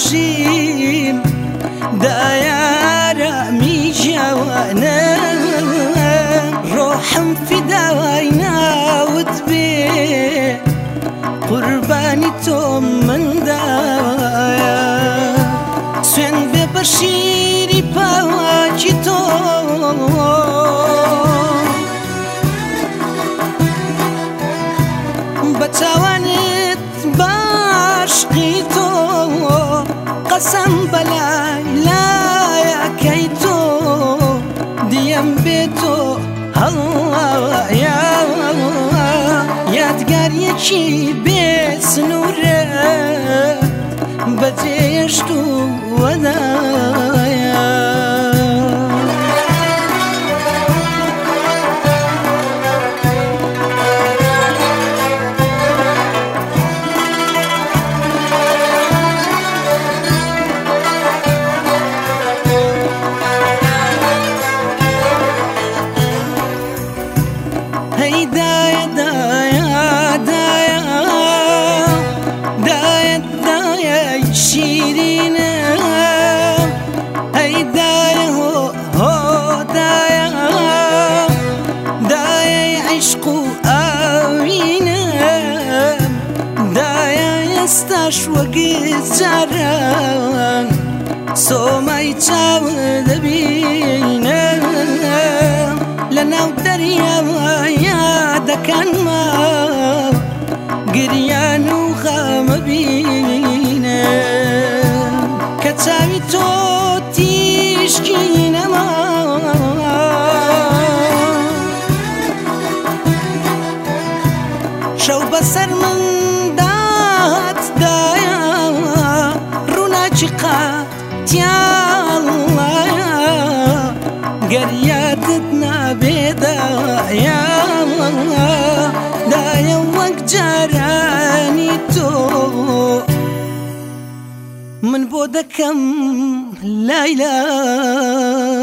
باشیم دایارەمی جیاوانە ڕۆحم فیداوای ناوت بێ قوربانی تۆ من داوایە سوێن بێ بەشیری پاواکی تۆ بە قەسەم بەلای لایەکەی تۆ دیم بێ تۆ هەڵیا یادگاریەکی بێ سنوورە بەجێشت هيدايا دايا دايا دايا دايا شيرينا هيدايا هو هو دايا دايا عشق آوينا دايا يستاش وقت جران سوماي تاول دبينا قاتیاڵایە گەریاتت نابێدایە دایە وەک جارانی تۆ من بۆ دەکەم لایلایە